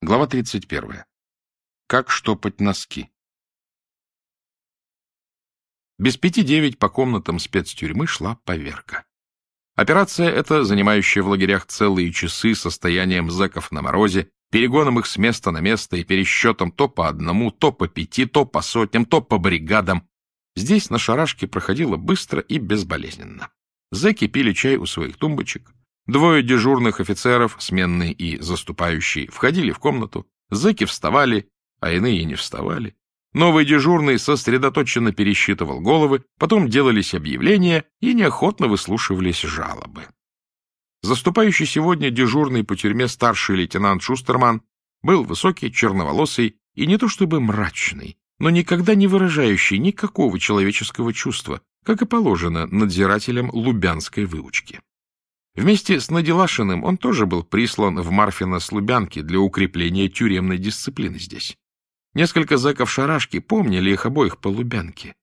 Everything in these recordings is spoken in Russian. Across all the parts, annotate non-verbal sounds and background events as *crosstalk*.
Глава 31. Как штопать носки. Без пяти девять по комнатам спецтюрьмы шла поверка. Операция эта, занимающая в лагерях целые часы состоянием зэков на морозе, перегоном их с места на место и пересчетом то по одному, то по пяти, то по сотням, то по бригадам, здесь на шарашке проходила быстро и безболезненно. Зэки пили чай у своих тумбочек, Двое дежурных офицеров, сменный и заступающий, входили в комнату, зэки вставали, а иные не вставали. Новый дежурный сосредоточенно пересчитывал головы, потом делались объявления и неохотно выслушивались жалобы. Заступающий сегодня дежурный по тюрьме старший лейтенант Шустерман был высокий, черноволосый и не то чтобы мрачный, но никогда не выражающий никакого человеческого чувства, как и положено надзирателям лубянской выучки. Вместе с Наделашиным он тоже был прислан в Марфино с Лубянки для укрепления тюремной дисциплины здесь. Несколько зэков шарашки помнили их обоих по Лубянке.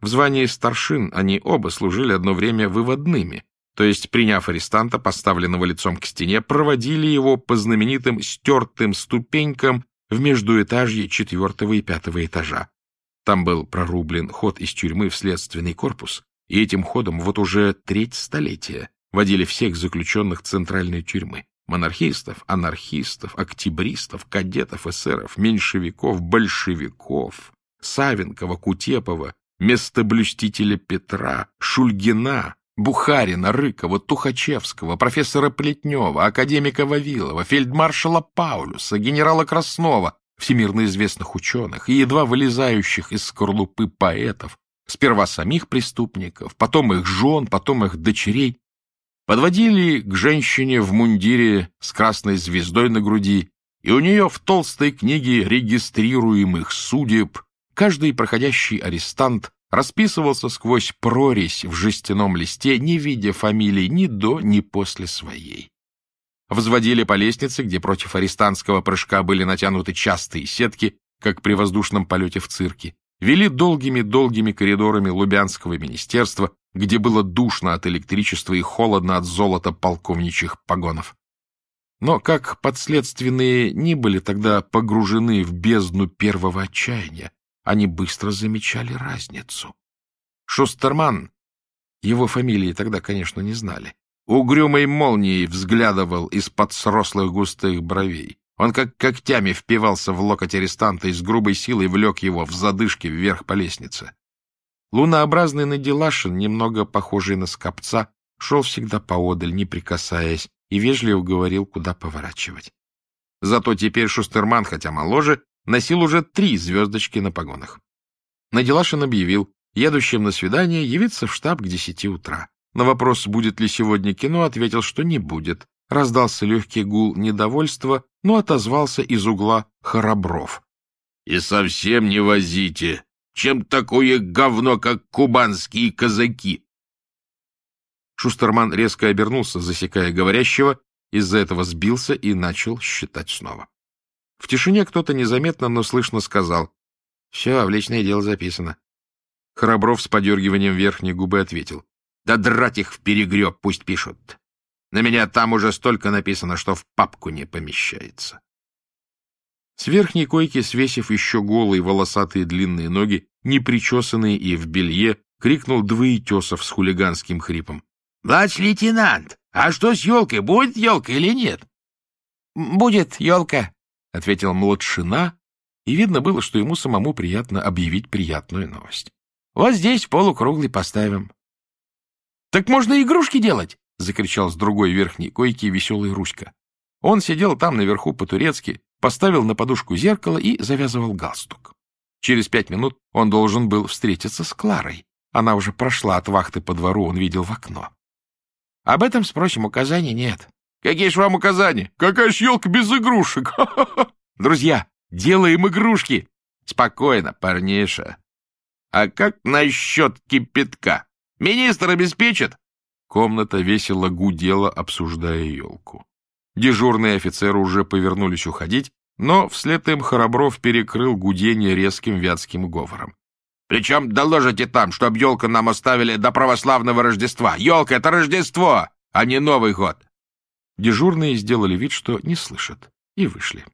В звании старшин они оба служили одно время выводными, то есть, приняв арестанта, поставленного лицом к стене, проводили его по знаменитым стертым ступенькам в междуэтажье четвертого и пятого этажа. Там был прорублен ход из тюрьмы в следственный корпус, и этим ходом вот уже треть столетия водили всех заключенных центральной тюрьмы. Монархистов, анархистов, октябристов, кадетов, эсеров, меньшевиков, большевиков, Савенкова, Кутепова, местоблюстителя Петра, Шульгина, Бухарина, Рыкова, Тухачевского, профессора Плетнева, академика Вавилова, фельдмаршала Паулюса, генерала Краснова, всемирно известных ученых и едва вылезающих из скорлупы поэтов, сперва самих преступников, потом их жен, потом их дочерей, Подводили к женщине в мундире с красной звездой на груди, и у нее в толстой книге регистрируемых судеб каждый проходящий арестант расписывался сквозь прорезь в жестяном листе, не видя фамилий ни до, ни после своей. Взводили по лестнице, где против арестантского прыжка были натянуты частые сетки, как при воздушном полете в цирке, вели долгими-долгими коридорами Лубянского министерства, где было душно от электричества и холодно от золота полковничьих погонов. Но как подследственные не были тогда погружены в бездну первого отчаяния, они быстро замечали разницу. Шустерман, его фамилии тогда, конечно, не знали, угрюмой молнией взглядывал из-под срослых густых бровей. Он как когтями впивался в локоть арестанта и с грубой силой влек его в задышке вверх по лестнице. Лунообразный Наделашин, немного похожий на скопца, шел всегда поодаль, не прикасаясь, и вежливо говорил, куда поворачивать. Зато теперь Шустерман, хотя моложе, носил уже три звездочки на погонах. Наделашин объявил, едущим на свидание явиться в штаб к десяти утра. На вопрос, будет ли сегодня кино, ответил, что не будет. Раздался легкий гул недовольства, но отозвался из угла Хоробров. — И совсем не возите, чем такое говно, как кубанские казаки. Шустерман резко обернулся, засекая говорящего, из-за этого сбился и начал считать снова. В тишине кто-то незаметно, но слышно сказал. — Все, в личное дело записано. Храбров с подергиванием верхней губы ответил. — Да драть их в перегреб, пусть пишут. На меня там уже столько написано, что в папку не помещается. С верхней койки, свесив еще голые волосатые длинные ноги, непричесанные и в белье, крикнул двоетесов с хулиганским хрипом. — Младший лейтенант, а что с елкой? Будет елка или нет? — Будет елка, — ответил младшина, и видно было, что ему самому приятно объявить приятную новость. — Вот здесь полукруглый поставим. — Так можно игрушки делать! — закричал с другой верхней койки веселый Руська. Он сидел там наверху по-турецки, поставил на подушку зеркало и завязывал галстук. Через пять минут он должен был встретиться с Кларой. Она уже прошла от вахты по двору, он видел в окно. Об этом, спросим, указаний нет. Какие ж вам указания? Какая ж елка без игрушек? Друзья, делаем игрушки. Спокойно, парниша. А как насчет кипятка? Министр обеспечит? Комната весело гудела, обсуждая елку. Дежурные офицеры уже повернулись уходить, но вслед им Хоробров перекрыл гудение резким вятским говором. — Причем доложите там, чтоб елку нам оставили до православного Рождества. Елка — это Рождество, а не Новый год. Дежурные сделали вид, что не слышат, и вышли.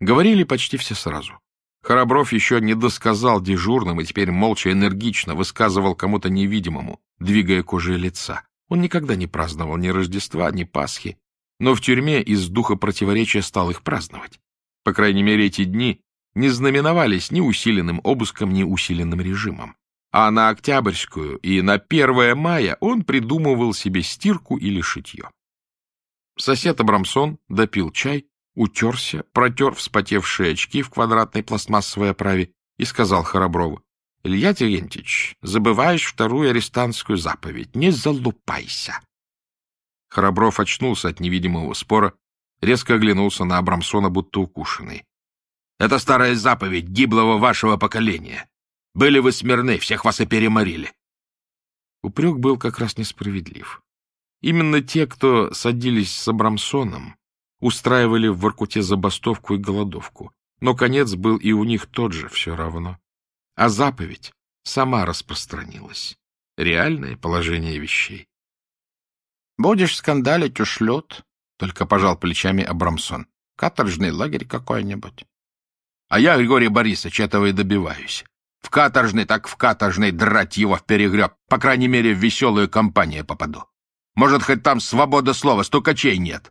Говорили почти все сразу. Хоробров еще не досказал дежурным и теперь молча энергично высказывал кому-то невидимому, двигая кожей лица. Он никогда не праздновал ни Рождества, ни Пасхи, но в тюрьме из духа противоречия стал их праздновать. По крайней мере, эти дни не знаменовались ни усиленным обыском, ни усиленным режимом. А на Октябрьскую и на 1 мая он придумывал себе стирку или шитье. Сосед Абрамсон допил чай, утерся, протер вспотевшие очки в квадратной пластмассовой оправе и сказал Хороброву, — Илья Терентьевич, забываешь вторую арестантскую заповедь, не залупайся. Хоробров очнулся от невидимого спора, резко оглянулся на Абрамсона, будто укушенный. — Это старая заповедь гиблого вашего поколения. Были вы смирны, всех вас и переморили. Упрек был как раз несправедлив. Именно те, кто садились с Абрамсоном, устраивали в Воркуте забастовку и голодовку. Но конец был и у них тот же все равно. А заповедь сама распространилась. Реальное положение вещей. Будешь скандалить, ушлют, — только пожал плечами Абрамсон. Каторжный лагерь какой-нибудь. А я, Григорий Борисович, этого и добиваюсь. В каторжный, так в каторжный драть его в перегреб. По крайней мере, в веселую компанию попаду. Может, хоть там свобода слова, стукачей нет.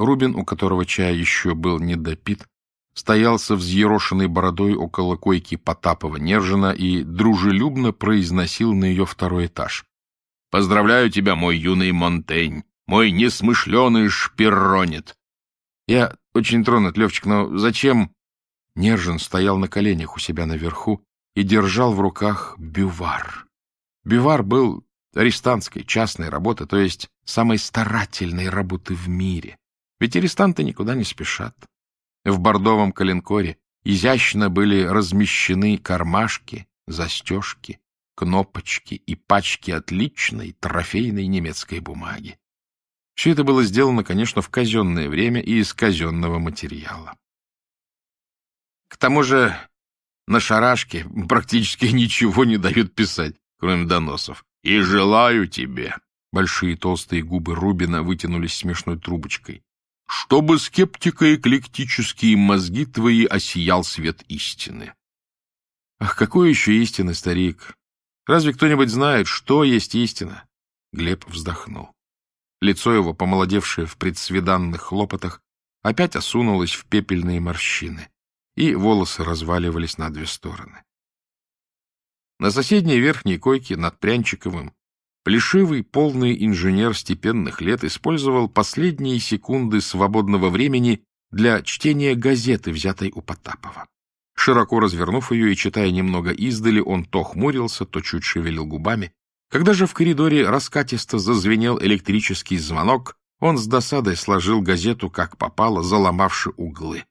Рубин, у которого чай еще был не допит, стоял со взъерошенной бородой около койки Потапова-Нержина и дружелюбно произносил на ее второй этаж. Поздравляю тебя, мой юный Монтень, мой несмышленый шпиронит. Я очень тронут, Левчик, но зачем... Нержин стоял на коленях у себя наверху и держал в руках бювар. Бювар был арестантской частной работы, то есть самой старательной работы в мире. Ведь арестанты никуда не спешат. В бордовом коленкоре изящно были размещены кармашки, застежки, кнопочки и пачки отличной трофейной немецкой бумаги. Все это было сделано, конечно, в казенное время и из казенного материала. К тому же на шарашке практически *laughs* ничего не дают писать, кроме доносов. «И желаю тебе!» Большие толстые губы Рубина вытянулись смешной трубочкой. «Чтобы скептико-эклектические мозги твои осиял свет истины». «Ах, какой еще истины, старик? Разве кто-нибудь знает, что есть истина? Глеб вздохнул. Лицо его, помолодевшее в предсвиданных хлопотах, опять осунулось в пепельные морщины, и волосы разваливались на две стороны. На соседней верхней койке над Прянчиковым плешивый, полный инженер степенных лет использовал последние секунды свободного времени для чтения газеты, взятой у Потапова. Широко развернув ее и читая немного издали, он то хмурился, то чуть шевелил губами. Когда же в коридоре раскатисто зазвенел электрический звонок, он с досадой сложил газету, как попало, заломавши углы.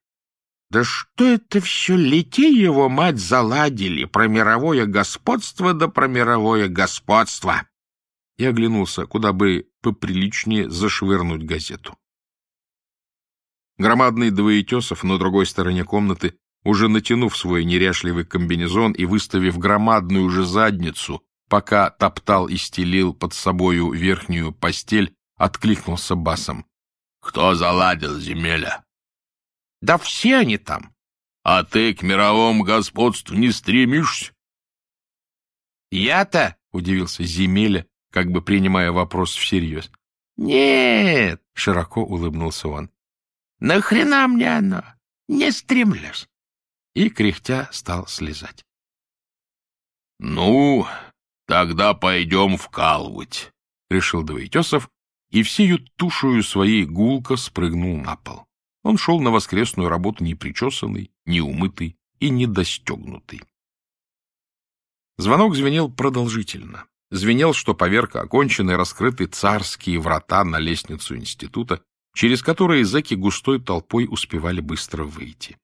Да что это все, лети его, мать, заладили, про мировое господство да про мировое господство! И оглянулся, куда бы поприличнее зашвырнуть газету. Громадный двоетесов на другой стороне комнаты уже натянув свой неряшливый комбинезон и выставив громадную же задницу, пока топтал и стелил под собою верхнюю постель, откликнулся басом. — Кто заладил земеля? — Да все они там. — А ты к мировому господству не стремишься? — Я-то, — удивился Земеля, как бы принимая вопрос всерьез. — Нет, — широко улыбнулся он. — Нахрена мне оно? Не стремлюсь и, кряхтя, стал слезать. — Ну, тогда пойдем вкалывать, — решил Двоетесов, и всею тушую своей гулко спрыгнул на пол. Он шел на воскресную работу непричесанный, неумытый и недостегнутый. Звонок звенел продолжительно. Звенел, что поверка окончена и раскрыты царские врата на лестницу института, через которые зэки густой толпой успевали быстро выйти.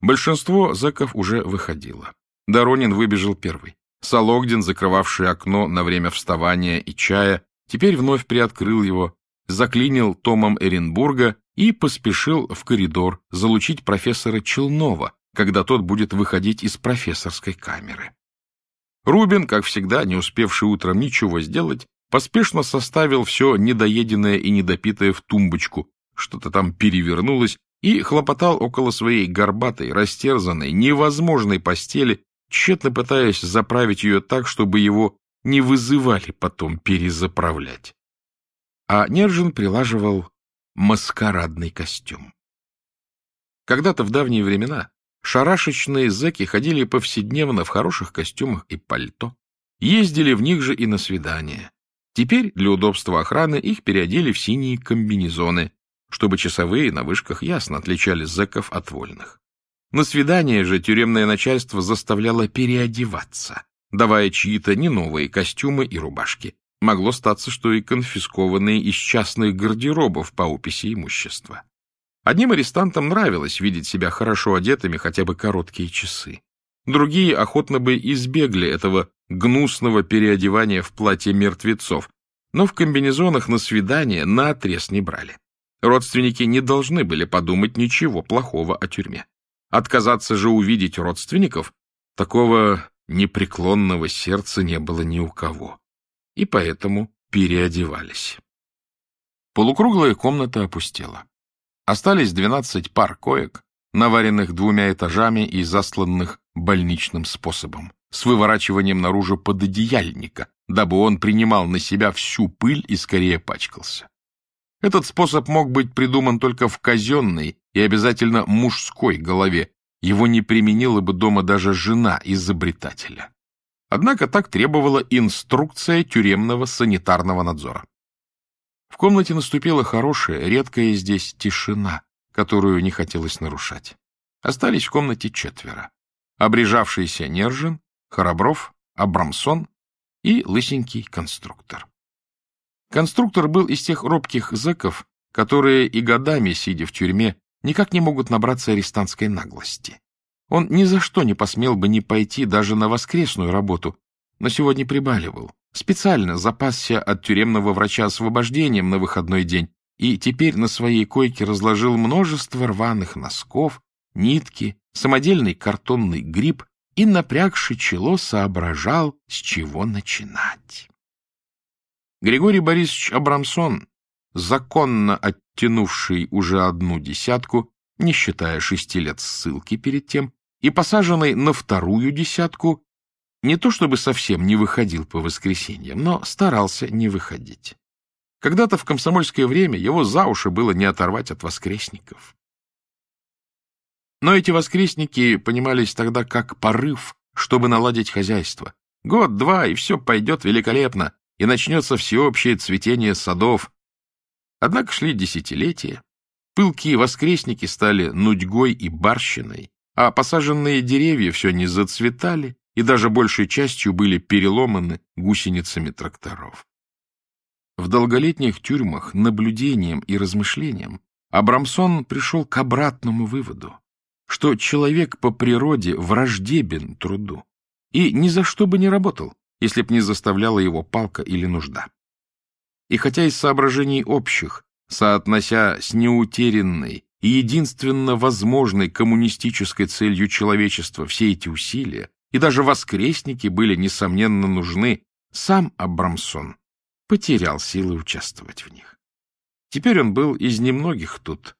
Большинство зэков уже выходило. Доронин выбежал первый. Сологдин, закрывавший окно на время вставания и чая, теперь вновь приоткрыл его, заклинил томом Эренбурга и поспешил в коридор залучить профессора Челнова, когда тот будет выходить из профессорской камеры. Рубин, как всегда, не успевший утром ничего сделать, поспешно составил все недоеденное и недопитое в тумбочку, что-то там перевернулось, и хлопотал около своей горбатой, растерзанной, невозможной постели, тщетно пытаясь заправить ее так, чтобы его не вызывали потом перезаправлять. А Нержин прилаживал маскарадный костюм. Когда-то в давние времена шарашечные зэки ходили повседневно в хороших костюмах и пальто, ездили в них же и на свидания. Теперь для удобства охраны их переодели в синие комбинезоны, чтобы часовые на вышках ясно отличали зэков от вольных. На свидание же тюремное начальство заставляло переодеваться, давая чьи-то не новые костюмы и рубашки. Могло статься, что и конфискованные из частных гардеробов по описи имущества. Одним арестантам нравилось видеть себя хорошо одетыми хотя бы короткие часы. Другие охотно бы избегли этого гнусного переодевания в платье мертвецов, но в комбинезонах на свидание наотрез не брали. Родственники не должны были подумать ничего плохого о тюрьме. Отказаться же увидеть родственников, такого непреклонного сердца не было ни у кого. И поэтому переодевались. Полукруглая комната опустела. Остались двенадцать пар коек, наваренных двумя этажами и засланных больничным способом, с выворачиванием наружу пододеяльника, дабы он принимал на себя всю пыль и скорее пачкался. Этот способ мог быть придуман только в казенной и обязательно мужской голове, его не применила бы дома даже жена изобретателя. Однако так требовала инструкция тюремного санитарного надзора. В комнате наступила хорошая, редкая здесь тишина, которую не хотелось нарушать. Остались в комнате четверо. Обрежавшийся Нержин, Хоробров, Абрамсон и лысенький конструктор. Конструктор был из тех робких зэков, которые и годами, сидя в тюрьме, никак не могут набраться арестантской наглости. Он ни за что не посмел бы не пойти даже на воскресную работу, но сегодня прибаливал. Специально запасся от тюремного врача освобождением на выходной день и теперь на своей койке разложил множество рваных носков, нитки, самодельный картонный гриб и, напрягши чело, соображал, с чего начинать. Григорий Борисович Абрамсон, законно оттянувший уже одну десятку, не считая шести лет ссылки перед тем, и посаженный на вторую десятку, не то чтобы совсем не выходил по воскресеньям, но старался не выходить. Когда-то в комсомольское время его за уши было не оторвать от воскресников. Но эти воскресники понимались тогда как порыв, чтобы наладить хозяйство. Год-два, и все пойдет великолепно, и начнется всеобщее цветение садов. Однако шли десятилетия. Пылкие воскресники стали нудьгой и барщиной, а посаженные деревья все не зацветали и даже большей частью были переломаны гусеницами тракторов. В долголетних тюрьмах наблюдением и размышлением Абрамсон пришел к обратному выводу, что человек по природе враждебен труду и ни за что бы не работал, если б не заставляла его палка или нужда. И хотя из соображений общих, соотнося с неутерянной и единственно возможной коммунистической целью человечества все эти усилия, и даже воскресники были, несомненно, нужны, сам Абрамсон потерял силы участвовать в них. Теперь он был из немногих тут,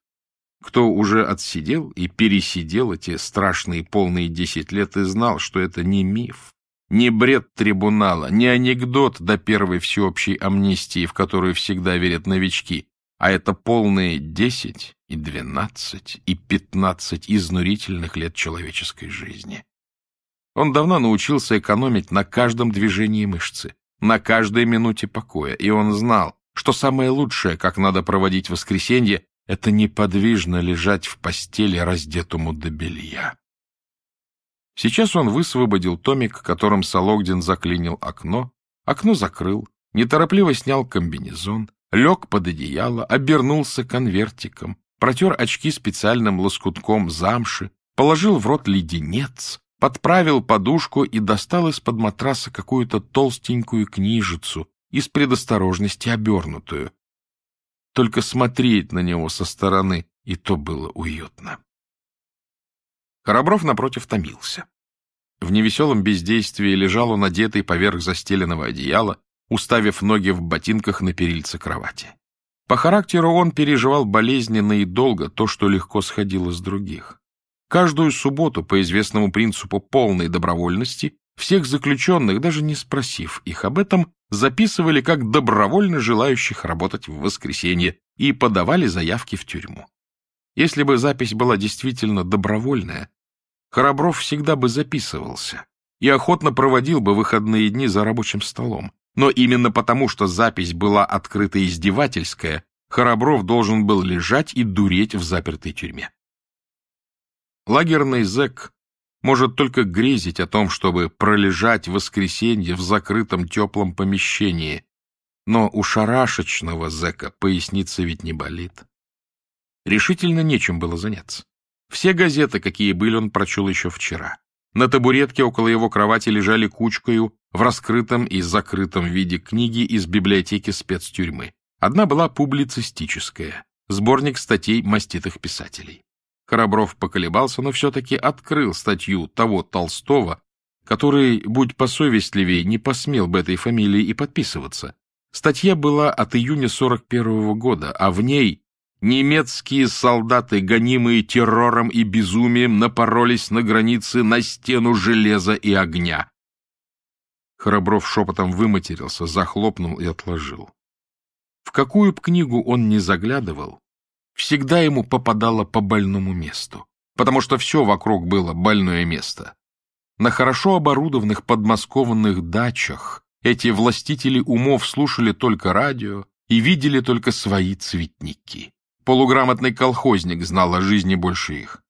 кто уже отсидел и пересидел эти страшные полные десять лет и знал, что это не миф, не бред трибунала, не анекдот до первой всеобщей амнистии, в которую всегда верят новички, а это полные десять и двенадцать и пятнадцать изнурительных лет человеческой жизни. Он давно научился экономить на каждом движении мышцы, на каждой минуте покоя, и он знал, что самое лучшее, как надо проводить воскресенье, это неподвижно лежать в постели, раздетому до белья. Сейчас он высвободил томик, которым Сологдин заклинил окно, окно закрыл, неторопливо снял комбинезон, лег под одеяло, обернулся конвертиком, протер очки специальным лоскутком замши, положил в рот леденец, подправил подушку и достал из-под матраса какую-то толстенькую книжицу, из предосторожности обернутую. Только смотреть на него со стороны, и то было уютно. Хоробров, напротив, томился. В невеселом бездействии лежал он одетый поверх застеленного одеяла, уставив ноги в ботинках на перильце кровати. По характеру он переживал болезненно и долго то, что легко сходило с других. Каждую субботу, по известному принципу полной добровольности, всех заключенных, даже не спросив их об этом, записывали как добровольно желающих работать в воскресенье и подавали заявки в тюрьму. Если бы запись была действительно добровольная, Храбров всегда бы записывался и охотно проводил бы выходные дни за рабочим столом. Но именно потому, что запись была открыто издевательская, Храбров должен был лежать и дуреть в запертой тюрьме. Лагерный зэк может только грезить о том, чтобы пролежать в воскресенье в закрытом теплом помещении, но у шарашечного зэка поясница ведь не болит. Решительно нечем было заняться. Все газеты, какие были, он прочел еще вчера. На табуретке около его кровати лежали кучкою в раскрытом и закрытом виде книги из библиотеки спецтюрьмы. Одна была публицистическая, сборник статей маститых писателей. Храбров поколебался, но все-таки открыл статью того Толстого, который, будь посовестливее, не посмел бы этой фамилии и подписываться. Статья была от июня 41 -го года, а в ней немецкие солдаты, гонимые террором и безумием, напоролись на границе на стену железа и огня. Храбров шепотом выматерился, захлопнул и отложил. В какую б книгу он не заглядывал, всегда ему попадало по больному месту, потому что все вокруг было больное место. На хорошо оборудованных подмоскованных дачах эти властители умов слушали только радио и видели только свои цветники. Полуграмотный колхозник знал о жизни больше их.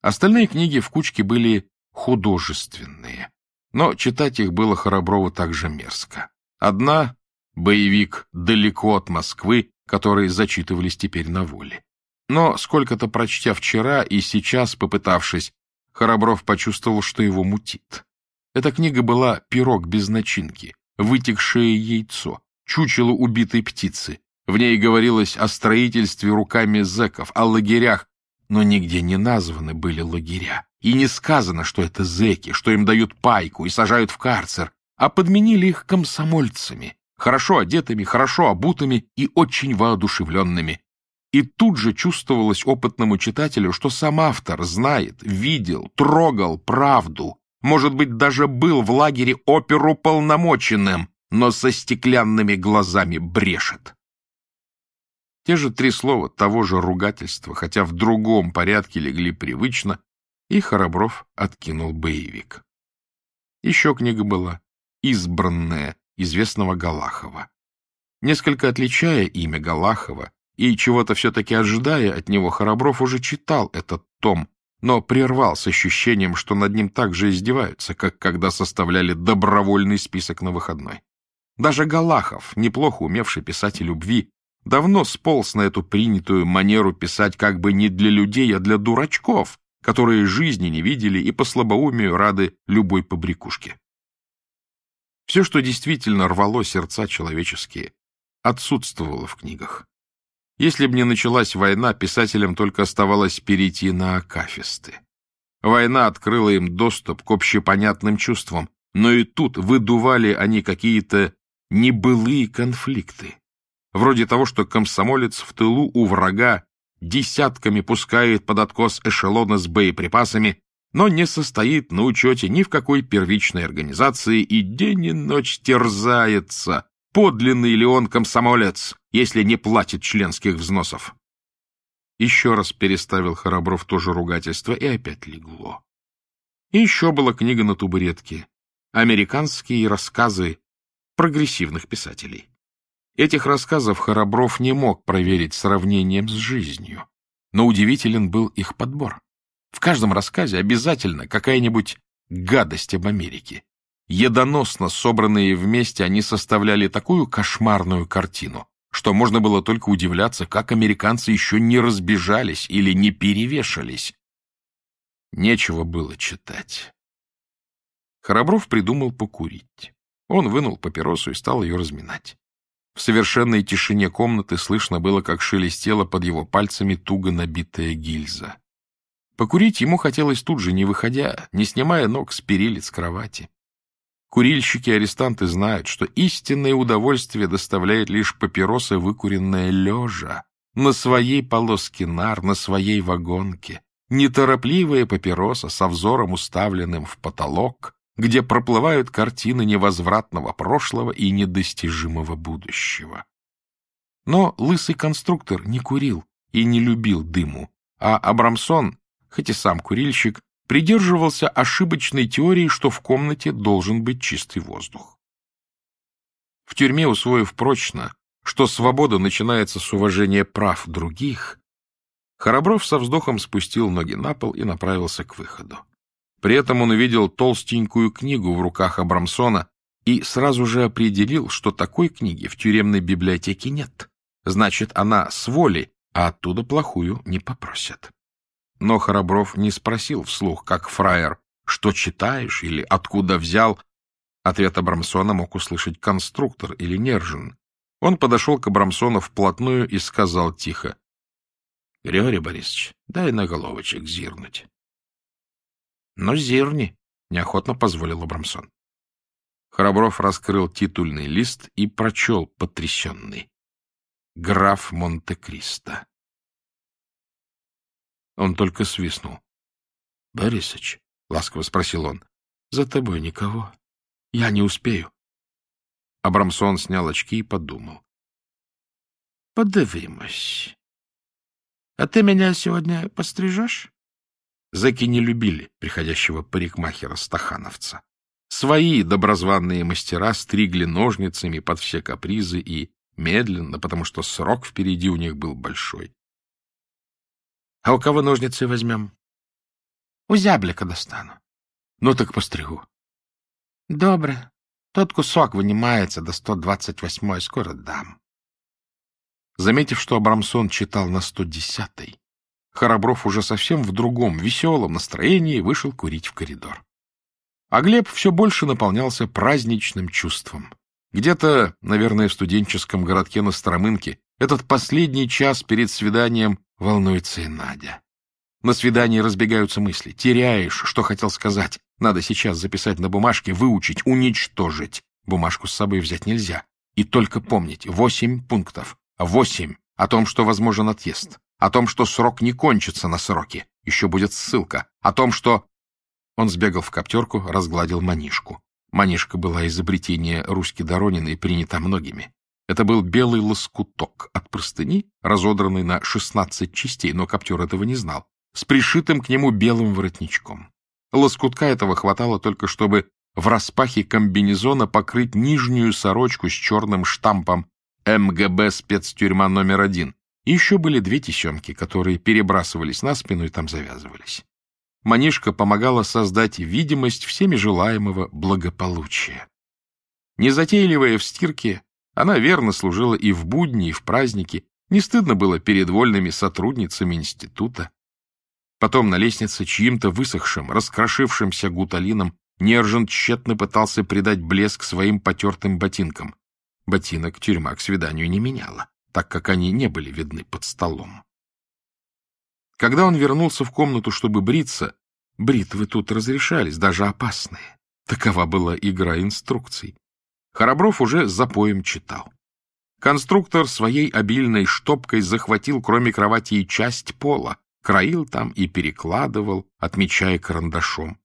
Остальные книги в кучке были художественные, но читать их было Хороброву также мерзко. Одна — боевик «Далеко от Москвы», которые зачитывались теперь на воле. Но, сколько-то прочтя вчера и сейчас попытавшись, Хоробров почувствовал, что его мутит. Эта книга была пирог без начинки, вытекшее яйцо, чучело убитой птицы. В ней говорилось о строительстве руками зэков, о лагерях, но нигде не названы были лагеря. И не сказано, что это зэки, что им дают пайку и сажают в карцер, а подменили их комсомольцами, хорошо одетыми, хорошо обутыми и очень воодушевленными. И тут же чувствовалось опытному читателю, что сам автор знает, видел, трогал правду, может быть, даже был в лагере оперу полномоченным, но со стеклянными глазами брешет. Те же три слова того же ругательства, хотя в другом порядке легли привычно, и Хоробров откинул боевик. Еще книга была «Избранная» известного Галахова. Несколько отличая имя Галахова и чего-то все-таки ожидая от него, Хоробров уже читал этот том, но прервал с ощущением, что над ним так же издеваются, как когда составляли добровольный список на выходной. Даже Галахов, неплохо умевший писать о любви, давно сполз на эту принятую манеру писать как бы не для людей, а для дурачков, которые жизни не видели и по слабоумию рады любой побрякушке. Все, что действительно рвало сердца человеческие, отсутствовало в книгах. Если бы не началась война, писателям только оставалось перейти на акафисты. Война открыла им доступ к общепонятным чувствам, но и тут выдували они какие-то небылые конфликты. Вроде того, что комсомолец в тылу у врага десятками пускает под откос эшелона с боеприпасами, но не состоит на учете ни в какой первичной организации и день и ночь терзается, подлинный ли он комсомолец, если не платит членских взносов. Еще раз переставил Хоробров тоже ругательство, и опять легло. И еще была книга на тубуретке «Американские рассказы прогрессивных писателей». Этих рассказов Хоробров не мог проверить сравнением с жизнью, но удивителен был их подбор. В каждом рассказе обязательно какая-нибудь гадость об Америке. Едоносно собранные вместе они составляли такую кошмарную картину, что можно было только удивляться, как американцы еще не разбежались или не перевешались. Нечего было читать. Хоробров придумал покурить. Он вынул папиросу и стал ее разминать. В совершенной тишине комнаты слышно было, как шелестела под его пальцами туго набитая гильза. Покурить ему хотелось тут же, не выходя, не снимая ног с перилец кровати. Курильщики-арестанты знают, что истинное удовольствие доставляет лишь папироса, выкуренная лежа, на своей полоске нар, на своей вагонке, неторопливая папироса со взором уставленным в потолок, где проплывают картины невозвратного прошлого и недостижимого будущего. Но лысый конструктор не курил и не любил дыму, а Абрамсон, хоть и сам курильщик, придерживался ошибочной теории, что в комнате должен быть чистый воздух. В тюрьме, усвоив прочно, что свобода начинается с уважения прав других, Хоробров со вздохом спустил ноги на пол и направился к выходу. При этом он увидел толстенькую книгу в руках Абрамсона и сразу же определил, что такой книги в тюремной библиотеке нет. Значит, она с воли, а оттуда плохую не попросят. Но Хоробров не спросил вслух, как фраер, что читаешь или откуда взял. Ответ Абрамсона мог услышать конструктор или Нержин. Он подошел к Абрамсону вплотную и сказал тихо. — Григорий Борисович, дай на головочек зирнуть. — Ну, зирни, — неохотно позволил Абрамсон. Храбров раскрыл титульный лист и прочел потрясенный. Граф Монте-Кристо. Он только свистнул. — Борисыч, — ласково спросил он, — за тобой никого. Я не успею. Абрамсон снял очки и подумал. — Подивимось. А ты меня сегодня пострижешь? Заки не любили приходящего парикмахера-стахановца. Свои доброзванные мастера стригли ножницами под все капризы и медленно, потому что срок впереди у них был большой. — А у кого ножницы возьмем? — У зяблика достану. — Ну так постригу. — Добре. Тот кусок вынимается до 128-й, скоро дам. Заметив, что Абрамсон читал на 110-й, Хоробров уже совсем в другом, веселом настроении вышел курить в коридор. А Глеб все больше наполнялся праздничным чувством. Где-то, наверное, в студенческом городке на Старомынке, этот последний час перед свиданием волнуется и Надя. На свидании разбегаются мысли. Теряешь, что хотел сказать. Надо сейчас записать на бумажке, выучить, уничтожить. Бумажку с собой взять нельзя. И только помнить. Восемь пунктов. Восемь. О том, что возможен отъезд. О том, что срок не кончится на сроке. Еще будет ссылка. О том, что... Он сбегал в коптерку, разгладил манишку. Манишка была изобретение Руськи Доронина и принята многими. Это был белый лоскуток от простыни, разодранный на шестнадцать частей, но коптер этого не знал, с пришитым к нему белым воротничком. Лоскутка этого хватало только, чтобы в распахе комбинезона покрыть нижнюю сорочку с черным штампом МГБ спецтюрьма номер один. И еще были две тесемки, которые перебрасывались на спину и там завязывались. Манишка помогала создать видимость всеми желаемого благополучия. Незатейливая в стирке, она верно служила и в будни, и в праздники, не стыдно было перед вольными сотрудницами института. Потом на лестнице чьим-то высохшим, раскрошившимся гуталином Нержин тщетно пытался придать блеск своим потертым ботинкам. Ботинок тюрьма к свиданию не меняла, так как они не были видны под столом. Когда он вернулся в комнату, чтобы бриться, бритвы тут разрешались, даже опасные. Такова была игра инструкций. Хоробров уже за поем читал. Конструктор своей обильной штопкой захватил, кроме кровати, и часть пола, краил там и перекладывал, отмечая карандашом.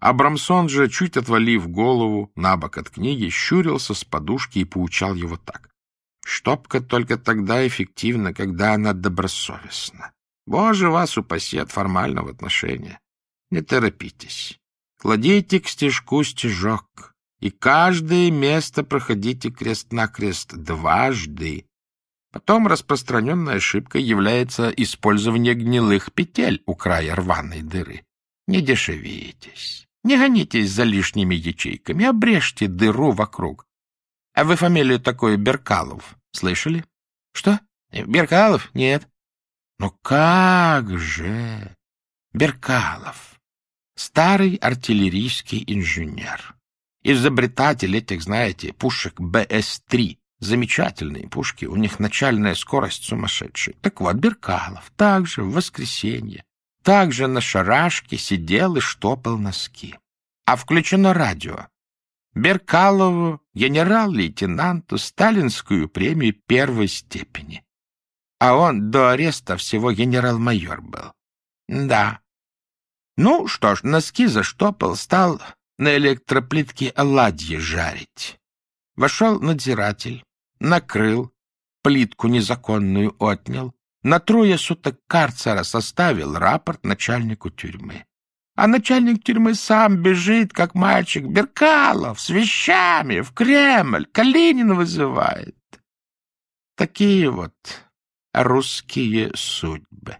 Абрамсон же, чуть отвалив голову на бок от книги, щурился с подушки и поучал его так. Штопка только тогда эффективна, когда она добросовестна. Боже вас упаси от формального отношения. Не торопитесь. Кладите к стежку стежок и каждое место проходите крест-накрест дважды. Потом распространенной ошибкой является использование гнилых петель у края рваной дыры. Не дешевитесь, не гонитесь за лишними ячейками, обрежьте дыру вокруг. А вы фамилию такую Беркалов слышали? Что? Беркалов? Нет. Ну как же? Беркалов. Старый артиллерийский инженер. Изобретатель этих, знаете, пушек БС-3. Замечательные пушки, у них начальная скорость сумасшедшая. Так вот, Беркалов также в воскресенье, также на шарашке сидел и штопал носки. А включено радио. Беркалову, генерал-лейтенанту, сталинскую премию первой степени. А он до ареста всего генерал-майор был. Да. Ну что ж, носки заштопал, стал на электроплитке оладьи жарить. Вошел надзиратель, накрыл, плитку незаконную отнял, на трое суток карцера составил рапорт начальнику тюрьмы. А начальник тюрьмы сам бежит, как мальчик, Беркалов, с вещами, в Кремль, Калинин вызывает. Такие вот русские судьбы.